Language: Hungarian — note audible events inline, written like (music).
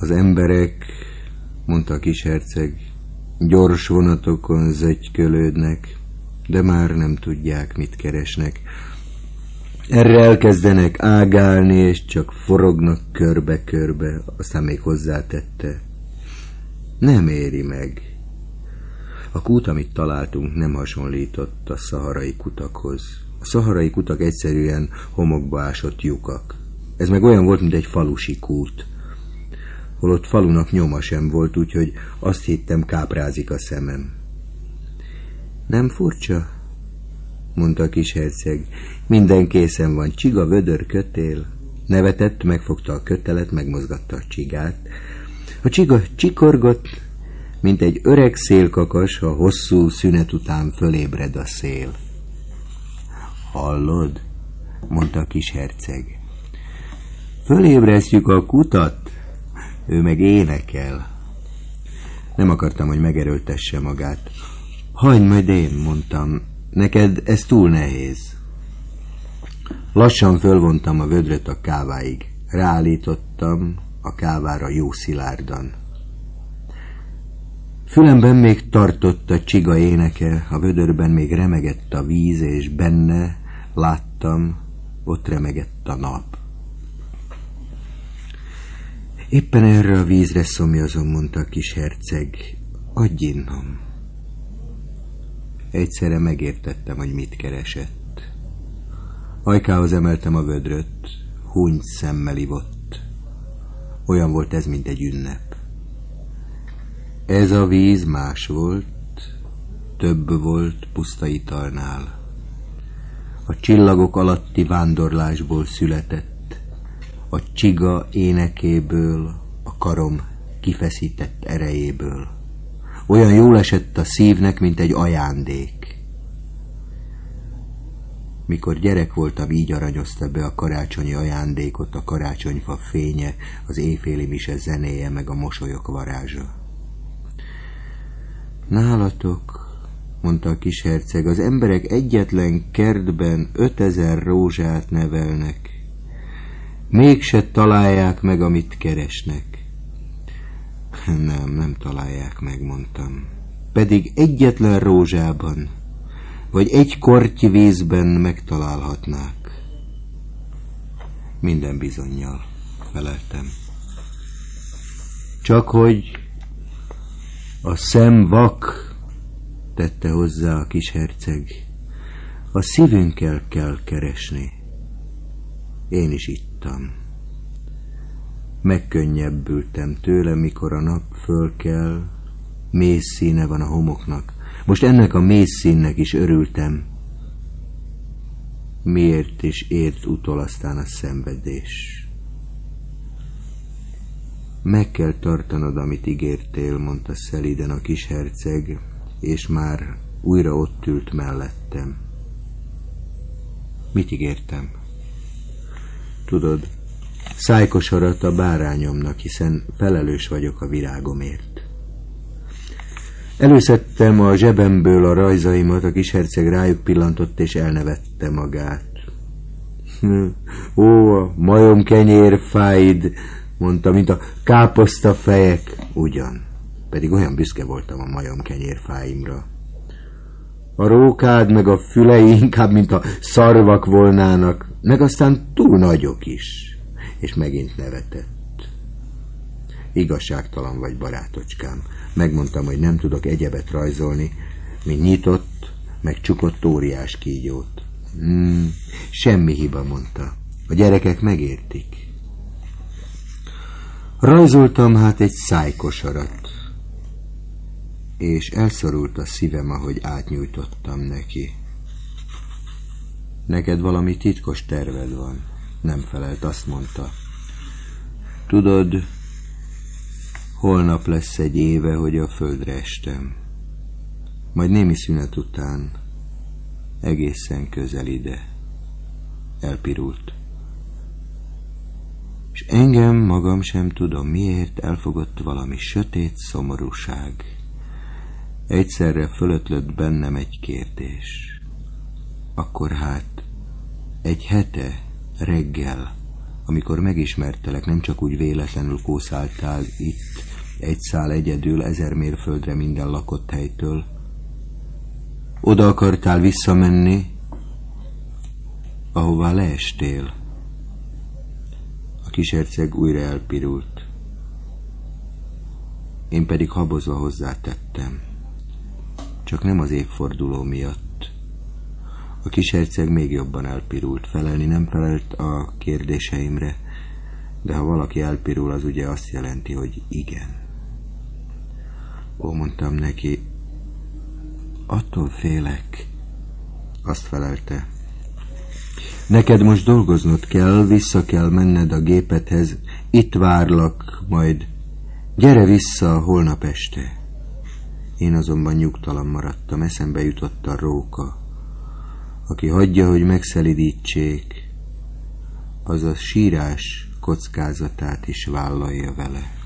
Az emberek, mondta a kis herceg, gyors vonatokon zögykölődnek, de már nem tudják, mit keresnek. Erre elkezdenek ágálni, és csak forognak körbe-körbe, aztán még hozzátette. Nem éri meg. A kút, amit találtunk, nem hasonlított a szaharai kutakhoz. A szaharai kutak egyszerűen homokba ásott lyukak. Ez meg olyan volt, mint egy falusi kút. Holott falunak nyoma sem volt, úgyhogy azt hittem, káprázik a szemem. Nem furcsa? mondta a kis herceg. Minden készen van, csiga, vödör, kötél. Nevetett, megfogta a kötelet, megmozgatta a csigát. A csiga csikorgott, mint egy öreg szélkakas, ha hosszú szünet után fölébred a szél. Hallod? mondta a kis herceg. Fölébresztjük a kutat, ő meg énekel. Nem akartam, hogy megerőltesse magát. Hagyd majd én, mondtam, neked ez túl nehéz. Lassan fölvontam a vödröt a káváig. Ráállítottam a kávára jó szilárdan. Fülemben még tartott a csiga éneke, a vödörben még remegett a víz, és benne láttam, ott remegett a nap. Éppen erre a vízre szomjazom, mondta a kis herceg, adj innom. Egyszerre megértettem, hogy mit keresett. Ajkához emeltem a vödröt, húny szemmel ivott. Olyan volt ez, mint egy ünnep. Ez a víz más volt, több volt puszta italnál. A csillagok alatti vándorlásból született, a csiga énekéből, a karom kifeszített erejéből. Olyan jól esett a szívnek, mint egy ajándék. Mikor gyerek voltam, így aranyozta be a karácsonyi ajándékot a karácsonyfa fénye, az éjféli mise zenéje, meg a mosolyok varázsa. Nálatok, mondta a kis herceg, az emberek egyetlen kertben ötezer rózsát nevelnek. Mégse találják meg, amit keresnek. (laughs) Nem, nem találják meg, mondtam. Pedig egyetlen rózsában, vagy egy korty vízben megtalálhatnák. Minden bizonyal, feleltem. Csak hogy a szem vak, tette hozzá a kis herceg. A szívünkkel kell keresni. Én is ittam. Megkönnyebbültem tőle, mikor a nap fölkel, mély színe van a homoknak. Most ennek a mély színnek is örültem. Miért is ért utol aztán a szenvedés? Meg kell tartanod, amit ígértél, mondta szeliden a kis herceg, és már újra ott ült mellettem. Mit ígértem? Tudod, szájkosarat a bárányomnak, hiszen felelős vagyok a virágomért. Előszedtem a zsebemből a rajzaimat, a kis herceg rájuk pillantott, és elnevette magát. Ó, a majom kenyér fájd, mondta, mint a káposzta fejek. Ugyan, pedig olyan büszke voltam a majom kenyérfáimra. A rókád meg a fülei inkább, mint a szarvak volnának, meg aztán túl nagyok is. És megint nevetett. Igazságtalan vagy, barátocskám. Megmondtam, hogy nem tudok egyebet rajzolni, mint nyitott, meg csukott óriás kígyót. Hmm, semmi hiba, mondta. A gyerekek megértik. Rajzoltam hát egy szájkosarat, és elszorult a szívem, ahogy átnyújtottam neki. Neked valami titkos terved van, nem felelt, azt mondta. Tudod, holnap lesz egy éve, hogy a földre estem. Majd némi szünet után egészen közel ide. Elpirult és engem magam sem tudom miért elfogott valami sötét szomorúság. Egyszerre fölötlött bennem egy kérdés. Akkor hát egy hete reggel amikor megismertelek, nem csak úgy véletlenül kószáltál itt, egy szál egyedül, ezer mérföldre minden lakott helytől. Oda akartál visszamenni, ahová leestél. A kis herceg újra elpirult. Én pedig habozva hozzátettem. Csak nem az évforduló miatt. A kis herceg még jobban elpirult. Felelni nem felelt a kérdéseimre, de ha valaki elpirul, az ugye azt jelenti, hogy igen. Ó, mondtam neki, attól félek. Azt felelte. Neked most dolgoznod kell, vissza kell menned a gépethez, itt várlak, majd gyere vissza holnap este. Én azonban nyugtalan maradtam, eszembe jutott a róka, aki hagyja, hogy megszelidítsék, az a sírás kockázatát is vállalja vele.